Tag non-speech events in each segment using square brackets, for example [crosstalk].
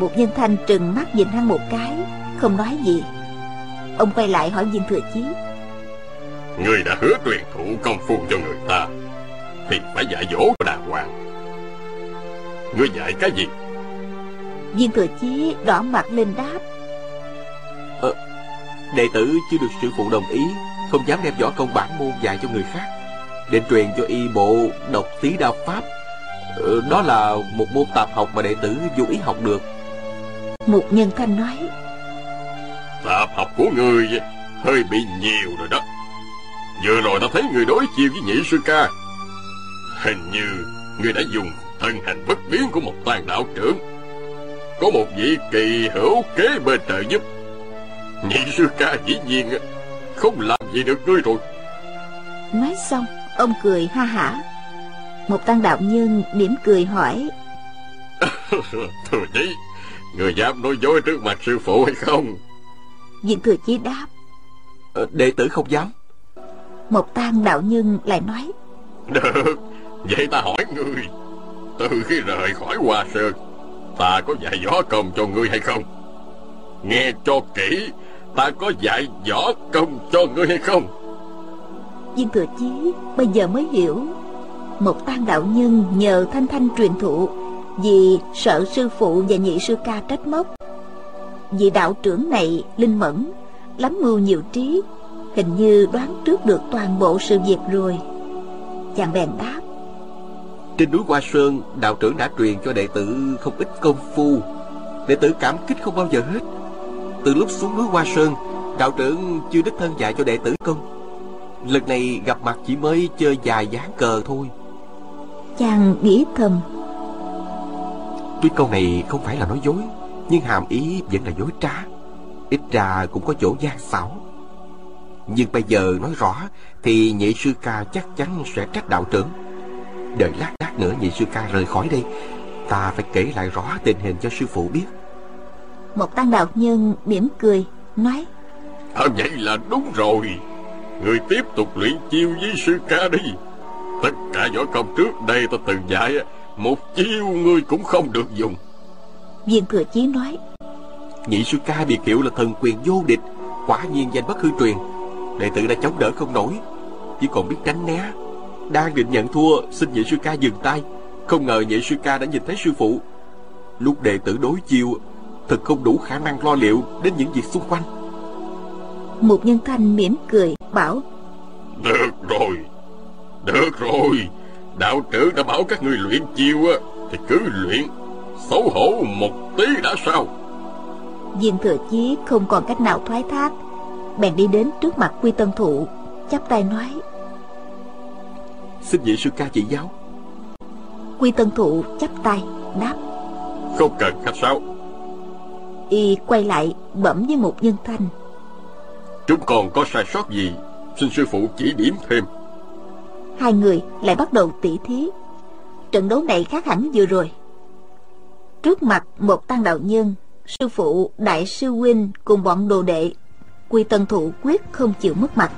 Một nhân thanh trừng mắt nhìn hắn một cái Không nói gì. Ông quay lại hỏi viên thừa chí. Người đã hứa truyền thụ công phu cho người ta Thì phải dạy dỗ đàng hoàng. Ngươi dạy cái gì? Viên thừa chí đỏ mặt lên đáp. Ờ, Đệ tử chưa được sư phụ đồng ý Không dám đem võ công bản môn dạy cho người khác Định truyền cho y bộ độc tí đao pháp. Ờ, Đó là một môn tạp học mà đệ tử vô ý học được Một nhân thanh nói. Tạp học của người hơi bị nhiều rồi đó. Vừa rồi ta thấy người đối chiêu với nhị sư ca. Hình như người đã dùng thân hành bất biến của một toàn đạo trưởng. Có một vị kỳ hữu kế bên trợ giúp. Nhị sư ca dĩ nhiên không làm gì được ngươi rồi. Nói xong Ông cười ha hả. Một tăng đạo nhân mỉm cười hỏi. [laughs] Thừa chí Người dám nói dối trước mặt sư phụ hay không? Viên thừa chí đáp. Ờ, Đệ tử không dám. Một tăng đạo nhân lại nói. Được Vậy ta hỏi ngươi. Từ khi rời khỏi Hoa Sơn Ta có dạy võ công cho ngươi hay không? Nghe cho kỹ Ta có dạy võ công cho ngươi hay không? Viên thừa chí bây giờ mới hiểu. Một tăng đạo nhân nhờ thanh thanh truyền thụ Vì sợ sư phụ và nhị sư ca trách móc. Vị đạo trưởng này linh mẫn Lắm mưu nhiều trí Hình như đoán trước được toàn bộ sự việc rồi. Chàng bèn đáp. Trên núi Hoa Sơn Đạo trưởng đã truyền cho đệ tử không ít công phu. Đệ tử cảm kích không bao giờ hết. Từ lúc xuống núi Hoa Sơn Đạo trưởng chưa đích thân dạy cho đệ tử công. Lần này gặp mặt chỉ mới chơi dài dáng cờ thôi. Chàng nghĩ thầm Tuy câu này không phải là nói dối Nhưng hàm ý vẫn là dối trá. Ít ra cũng có chỗ gian xảo. Nhưng bây giờ nói rõ Thì nhị sư ca chắc chắn sẽ trách đạo trưởng. Đợi lát lát nữa nhị sư ca rời khỏi đây Ta phải kể lại rõ tình hình cho sư phụ biết. Một tăng đạo nhân mỉm cười Nói à, Vậy là đúng rồi. Người tiếp tục luyện chiêu với sư ca đi. Tất cả võ công trước đây ta từng dạy Một chiêu ngươi cũng không được dùng. Viên thừa chí nói Nhị sư ca biệt hiệu là thần quyền vô địch Quả nhiên danh bất hư truyền. Đệ tử đã chống đỡ không nổi Chỉ còn biết tránh né. Đang định nhận thua Xin nhị sư ca dừng tay. Không ngờ nhị sư ca đã nhìn thấy sư phụ. Lúc đệ tử đối chiêu Thật không đủ khả năng lo liệu Đến những việc xung quanh. Một nhân thanh mỉm cười bảo Được rồi Được rồi Đạo trưởng đã bảo các ngươi luyện chiêu á Thì cứ luyện. Xấu hổ một tí đã sao? Viên thừa chí không còn cách nào thoái thác. Bèn đi đến trước mặt quy tân thụ chắp tay nói. Xin vị sư ca chỉ giáo. Quy tân thụ chắp tay đáp. Không cần khách sáo. Y quay lại bẩm với một nhân thanh. Chúng còn có sai sót gì? Xin sư phụ chỉ điểm thêm Hai người lại bắt đầu tỉ thí. Trận đấu này khác hẳn vừa rồi. Trước mặt một tăng đạo nhân, Sư phụ đại sư huynh cùng bọn đồ đệ, Quy tân thủ quyết không chịu mất mặt.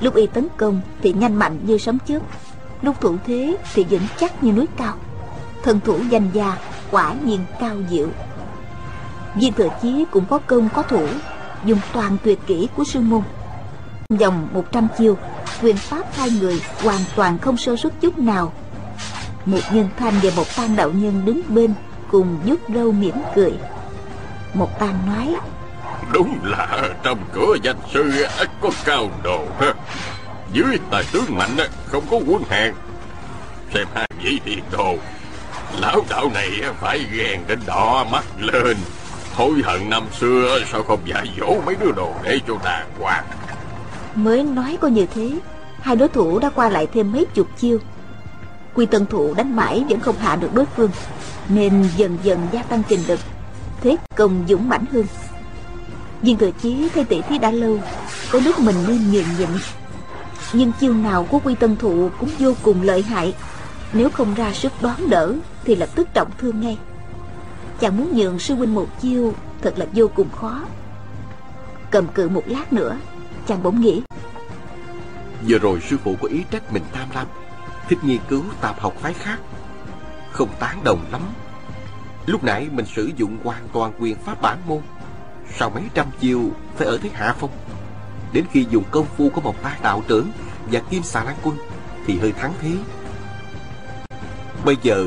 Lúc y tấn công thì nhanh mạnh như sấm chớp, Lúc thủ thế thì vững chắc như núi cao. Thân thủ danh gia quả nhiên cao diệu. Viên thừa chí cũng có công có thủ, Dùng toàn tuyệt kỹ của sư môn. Vòng 100 chiêu Quyền pháp hai người hoàn toàn không sơ suất chút nào. Một nhân thanh và một tăng đạo nhân đứng bên Cùng nhúc râu mỉm cười. Một tăng nói, Đúng là trong cửa danh sư có cao đồ ha. Dưới tài tướng mạnh không có quân hàng Xem hai vị tiền đồ, Lão đạo này phải ghen đến đỏ mắt lên. Hối hận năm xưa sao không dạy dỗ mấy đứa đồ để cho đàng hoàng? Mới nói có như thế. Hai đối thủ đã qua lại thêm mấy chục chiêu. Quy tân thủ đánh mãi vẫn không hạ được đối phương, Nên dần dần gia tăng trình lực, thế công dũng mãnh hơn. Viên thừa chí thấy tỷ thí đã lâu, có lúc mình nên nhường nhịn. Nhưng chiêu nào của quy tân thụ cũng vô cùng lợi hại. Nếu không ra sức đoán đỡ, thì lập tức trọng thương ngay. Chàng muốn nhường sư huynh một chiêu, thật là vô cùng khó. Cầm cự một lát nữa chàng bỗng nghĩ. Vừa rồi sư phụ có ý trách mình tham lam, Thích nghiên cứu tạp học phái khác, Không tán đồng lắm. Lúc nãy mình sử dụng hoàn toàn quyền pháp bản môn, Sau mấy trăm chiêu Phải ở thế hạ phong. Đến khi dùng công phu của một tai đạo trưởng Và kim xà lan quân Thì hơi thắng thế. Bây giờ,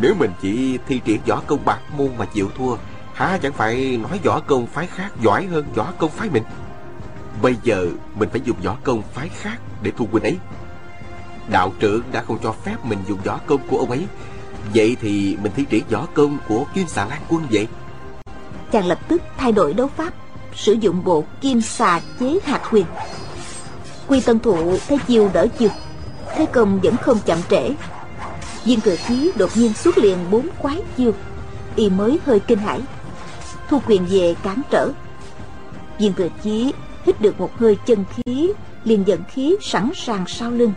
Nếu mình chỉ thi triển võ công bạc môn mà chịu thua, Há chẳng phải nói võ công phái khác giỏi hơn võ công phái mình? Bây giờ mình phải dùng võ công phái khác để thu huynh ấy. Đạo trưởng đã không cho phép mình dùng võ công của ông ấy. Vậy thì mình thi triển võ công của Kim Xà Lan Quân vậy? Chàng lập tức thay đổi đấu pháp, Sử dụng bộ Kim Xà chế hạt huyền. Quy tân thụ thấy chiều đỡ chiều Thế công vẫn không chậm trễ. Viên thừa khí đột nhiên xuất liền bốn quái chiêu, Y mới hơi kinh hãi, Thu quyền về cản trở. Viên thừa chí hít được một hơi chân khí liền dẫn khí sẵn sàng sau lưng.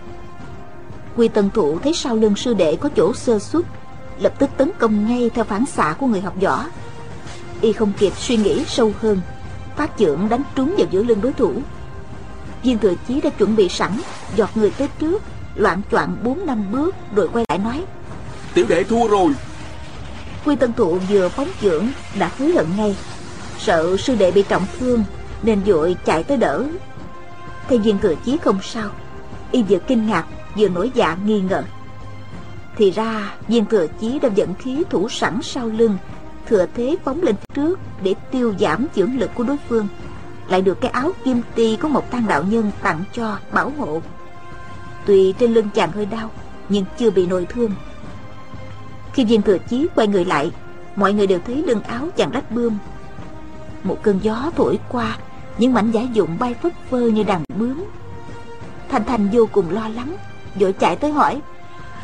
Quy tân thụ thấy sau lưng sư đệ có chỗ sơ xuất lập tức tấn công ngay theo phản xạ của người học võ. Y không kịp suy nghĩ sâu hơn phát trưởng đánh trúng vào giữa lưng đối thủ. Viên thừa chí đã chuẩn bị sẵn giọt người tới trước loạn choạng bốn năm bước rồi quay lại nói tiểu đệ thua rồi. Quy tân thụ vừa phóng trưởng đã hối hận ngay. Sợ sư đệ bị trọng thương nên vội chạy tới đỡ. Thầy viên thừa chí không sao, y vừa kinh ngạc, vừa nổi dạ nghi ngờ. Thì ra, viên thừa chí đã dẫn khí thủ sẵn sau lưng, thừa thế phóng lên trước để tiêu giảm dưỡng lực của đối phương. Lại được cái áo kim ti có một tăng đạo nhân tặng cho, bảo hộ. Tuy trên lưng chàng hơi đau, nhưng chưa bị nội thương. Khi viên thừa chí quay người lại, mọi người đều thấy lưng áo chàng rách bươm. Một cơn gió thổi qua những mảnh giả dụng bay phất phơ như đàn bướm. Thanh thanh vô cùng lo lắng vội chạy tới hỏi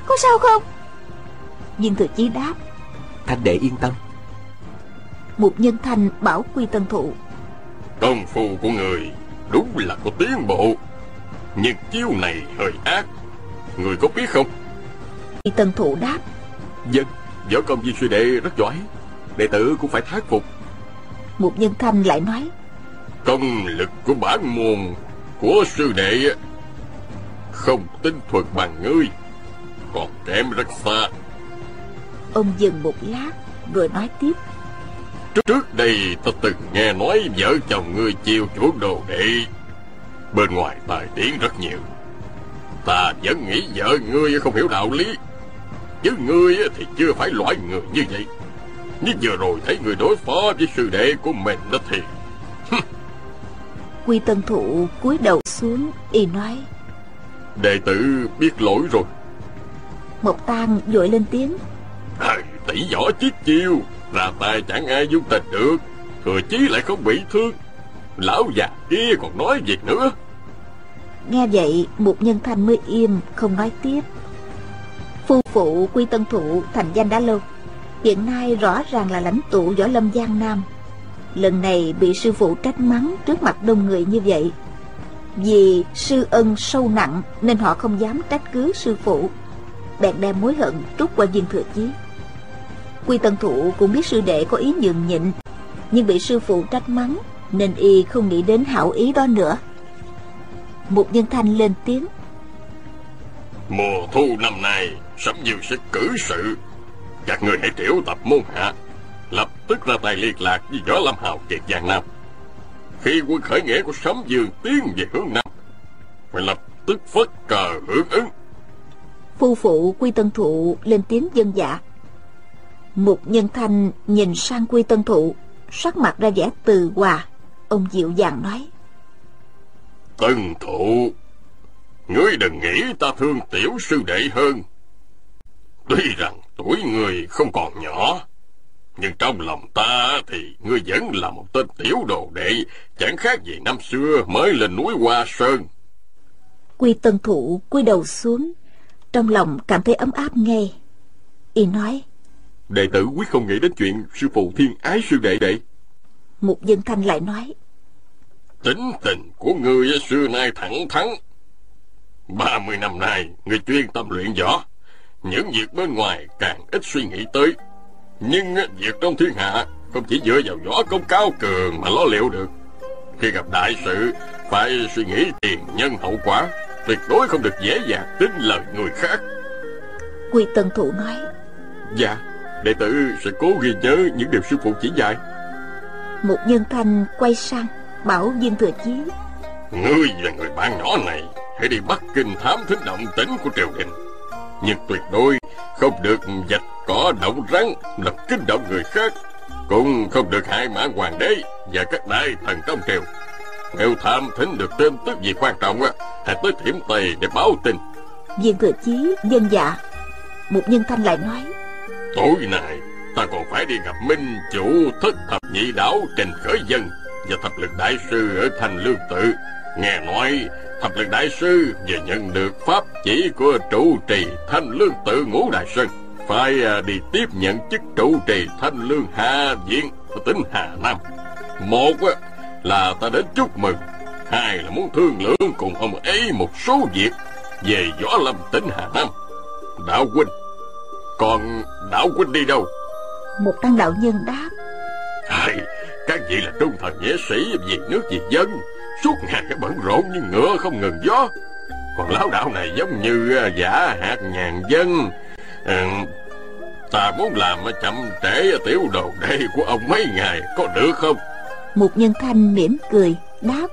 có sao không? Viên thừa chí đáp thanh đệ yên tâm. Một nhân thanh bảo quy tân thụ công phu của người đúng là có tiến bộ nhưng chiêu này hơi ác. Người có biết không? Quy tân thụ đáp dân võ công viên sư đệ rất giỏi đệ tử cũng phải thán phục. Một nhân thanh lại nói công lực của bản môn của sư đệ không tinh thuật bằng ngươi còn kém rất xa. Ông dừng một lát rồi nói tiếp. Trước, đây ta từng nghe nói vợ chồng ngươi chiêu chuộng đồ đệ. Bên ngoài tài tiếng rất nhiều. Ta vẫn nghĩ vợ ngươi không hiểu đạo lý. Chứ ngươi thì chưa phải loại người như vậy. Nhưng vừa rồi thấy người đối phó với sư đệ của mình đó thì quy tân thụ cúi đầu xuống y nói. Đệ tử biết lỗi rồi. Một tang vội lên tiếng. À, tỷ võ chiếc chiêu ra tay chẳng ai dung tình được thừa chí lại không bị thương. Lão già kia còn nói gì nữa. Nghe vậy một nhân thanh mới im không nói tiếp. Phu phụ quy tân thụ thành danh đã lâu hiện nay rõ ràng là lãnh tụ võ lâm giang nam lần này bị sư phụ trách mắng trước mặt đông người như vậy. Vì sư ân sâu nặng nên họ không dám trách cứ sư phụ. Bèn đem mối hận trút qua viên thừa chí. Quy tân thụ cũng biết sư đệ có ý nhường nhịn, nhưng bị sư phụ trách mắng nên y không nghĩ đến hảo ý đó nữa. Một nhân thanh lên tiếng. Mùa thu năm nay sấm dương sẽ cử sự. Các người hãy triệu tập môn hạ lập tức ra tay liên lạc với võ lâm hào kiệt giang nam. Khi quân khởi nghĩa của sấm dương tiến về hướng nam phải lập tức phất cờ hưởng ứng. Phu phụ quy tân thụ lên tiếng dân dạ một nhân thanh nhìn sang quy tân thụ sắc mặt ra vẻ từ hòa. Ông dịu dàng nói. Tân thụ ngươi đừng nghĩ ta thương tiểu sư đệ hơn. Tuy rằng tuổi người không còn nhỏ nhưng trong lòng ta thì ngươi vẫn là một tên tiểu đồ đệ, chẳng khác gì năm xưa mới lên núi Hoa Sơn. Quy tân thụ cúi đầu xuống, trong lòng cảm thấy ấm áp ngay. Y nói, Đệ tử quyết không nghĩ đến chuyện sư phụ thiên ái sư đệ đệ. Mục dân thanh lại nói. Tính tình của ngươi xưa nay thẳng thắn. Ba mươi năm nay, ngươi chuyên tâm luyện võ. Những việc bên ngoài càng ít suy nghĩ tới. Nhưng việc trong thiên hạ không chỉ dựa vào võ công cao cường mà lo liệu được. Khi gặp đại sự, phải suy nghĩ tiền nhân hậu quả. Tuyệt đối không được dễ dàng tin lời người khác. Quy Tân Thụ nói. Dạ, đệ tử sẽ cố ghi nhớ những điều sư phụ chỉ dạy. Một nhân thanh quay sang bảo viên thừa chí Ngươi và người bạn nhỏ này hãy đi Bắc Kinh thám thính động tĩnh của triều đình. Nhưng tuyệt đối không được dạch cỏ động rắn làm kinh động người khác. Cũng không được hại mã hoàng đế và các đại thần trong triều. Nếu tham thính được tin tức gì quan trọng á, hãy tới thiểm tây để báo tin. Viên thừa chí dân dạ. Một nhân thanh lại nói. Tối nay ta còn phải đi gặp minh chủ thất thập nhị đảo trình khởi dân và thập lực đại sư ở thành lương tự nghe nói thập lực đại sư vừa nhận được pháp chỉ của trụ trì thanh lương tự ngũ đại sơn phải à, đi tiếp nhận chức trụ trì thanh lương hạ viện ở tỉnh hà nam. Một là ta đến chúc mừng. Hai là muốn thương lượng cùng ông ấy một số việc về võ lâm tỉnh hà nam. Đạo huynh còn đạo huynh đi đâu? Một tăng đạo nhân đáp. Ai, các vị là trung thần nghĩa sĩ vì nước vì dân Suốt ngày cái bận rộn như ngựa không ngừng gió. Còn lão đạo này giống như à, giả hạt ngàn dân. À, Ta muốn làm chậm trễ tiểu đồ đây của ông mấy ngày Có được không? Một nhân thanh mỉm cười Đáp.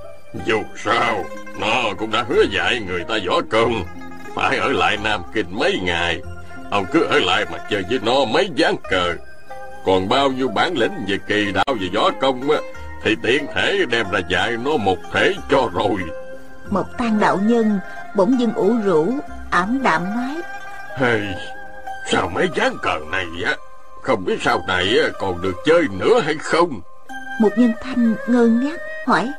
Dù sao Nó cũng đã hứa dạy người ta võ công. Phải ở lại Nam Kinh mấy ngày. Ông cứ ở lại mà chơi với nó mấy ván cờ. Còn bao nhiêu bản lĩnh về kỳ đạo về võ công á thì tiện thể đem ra dạy nó một thể cho rồi. Một tan đạo nhân bỗng dưng ủ rũ ảm đạm nói. Hey, sao mấy ván cờ này á không biết sau này còn được chơi nữa hay không? Một nhân thanh ngơ ngác hỏi.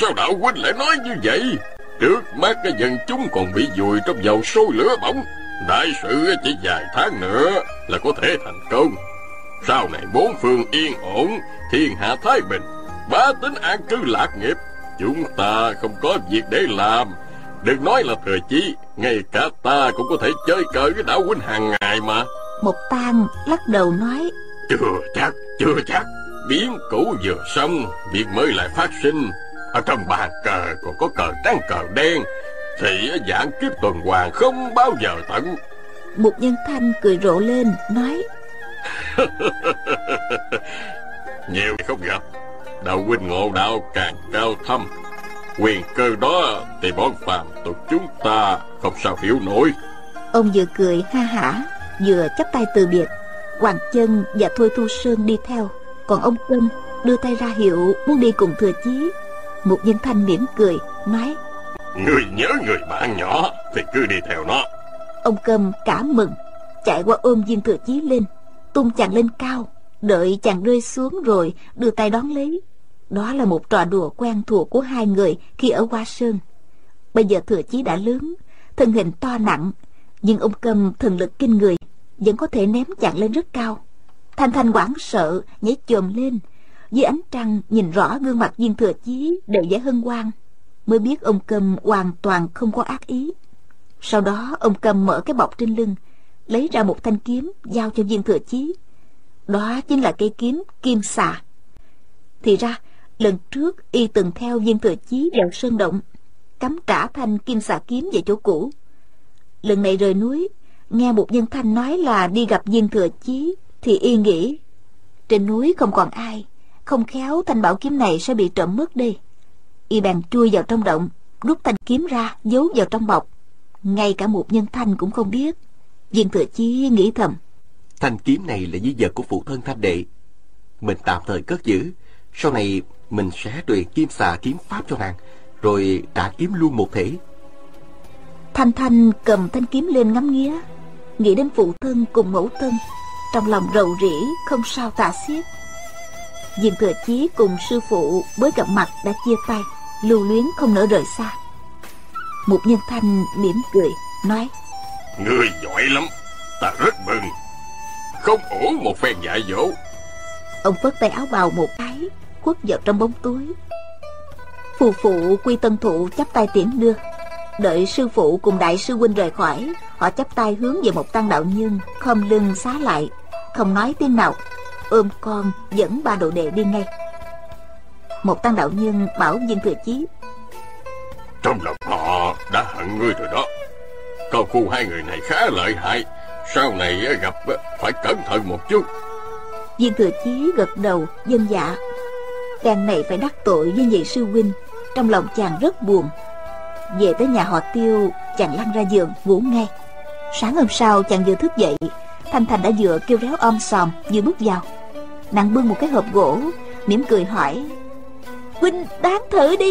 Sao đạo huynh lại nói như vậy? Trước mắt cái dân chúng còn bị vùi trong dầu sôi lửa bỏng. Đại sự chỉ vài tháng nữa là có thể thành công. Sau này bốn phương yên ổn, thiên hạ thái bình, bá tính an cư lạc nghiệp. Chúng ta không có việc để làm. Đừng nói là thừa chí, ngay cả ta cũng có thể chơi cờ với đạo huynh hàng ngày mà. Một tang lắc đầu nói. Chưa chắc, chưa chắc. Biến cũ vừa xong, việc mới lại phát sinh. Ở trong bàn cờ còn có cờ trắng cờ đen, thì dạng kiếp tuần hoàn không bao giờ tận. Một nhân thanh cười rộ lên, nói. [laughs] Nhiều không gặp Đạo huynh ngộ đạo càng cao thâm. Quyền cơ đó Thì bọn phàm tục chúng ta Không sao hiểu nổi. Ông vừa cười ha hả Vừa chắp tay từ biệt. Hoàng chân và Thôi Thu Sơn đi theo Còn ông Quân đưa tay ra hiệu Muốn đi cùng thừa chí. Một nhân thanh mỉm cười Nói Người nhớ người bạn nhỏ Thì cứ đi theo nó. Ông Câm cả mừng Chạy qua ôm viên thừa chí lên tung chàng lên cao đợi chàng rơi xuống rồi đưa tay đón lấy đó là một trò đùa quen thuộc của hai người khi ở hoa sơn. Bây giờ thừa chí đã lớn, thân hình to nặng, nhưng ông cầm thần lực kinh người, vẫn có thể ném chàng lên rất cao. Thanh thanh hoảng sợ, nhảy chồm lên. Dưới ánh trăng, nhìn rõ gương mặt viên thừa chí đều vẻ hân hoan, mới biết ông cầm hoàn toàn không có ác ý. Sau đó, ông cầm mở cái bọc trên lưng, lấy ra một thanh kiếm giao cho viên thừa chí. Đó chính là cây kiếm kim xà. Thì ra lần trước, y từng theo viên thừa chí vào sơn động, cắm trả thanh kim xà kiếm về chỗ cũ lần này rời núi, nghe một nhân thanh nói là đi gặp viên thừa chí, thì y nghĩ, trên núi không còn ai, không khéo thanh bảo kiếm này sẽ bị trộm mất đi y bèn chui vào trong động, rút thanh kiếm ra, giấu vào trong bọc ngay cả một nhân thanh cũng không biết Viên Thừa Chí nghĩ thầm. Thanh kiếm này là di vật của phụ thân thanh đệ. Mình tạm thời cất giữ. Sau này mình sẽ truyền kim xà kiếm pháp cho nàng. Rồi trả kiếm luôn một thể. Thanh Thanh cầm thanh kiếm lên ngắm nghía. Nghĩ đến phụ thân cùng mẫu thân. Trong lòng rầu rĩ không sao tả xiết. Viên Thừa Chí cùng sư phụ mới gặp mặt đã chia tay. Lưu luyến không nỡ rời xa. Một nhân thanh mỉm cười nói Ngươi giỏi lắm Ta rất mừng không ổn một phen dạy dỗ Ông phất tay áo bào một cái Quất vào trong bóng tối. Phù phụ quy tân thụ chắp tay tiễn đưa. Đợi sư phụ cùng đại sư huynh rời khỏi Họ chắp tay hướng về một tăng đạo nhân Khom lưng xá lại Không nói tiếng nào. Ôm con dẫn ba đồ đệ đi ngay. Một tăng đạo nhân bảo viên thừa chí. Trong lòng họ đã hận ngươi rồi đó. Con phu hai người này khá lợi hại. Sau này gặp phải cẩn thận một chút. Viên thừa chí gật đầu dân dạ Đàn này phải đắc tội với nhị sư huynh, Trong lòng chàng rất buồn. Về tới nhà họ tiêu, Chàng lăn ra giường, ngủ ngay. Sáng hôm sau, chàng vừa thức dậy, Thanh Thành đã vừa kêu réo om sòm, Vừa bước vào. Nàng bưng một cái hộp gỗ, mỉm cười hỏi, Huynh, đáng thử đi.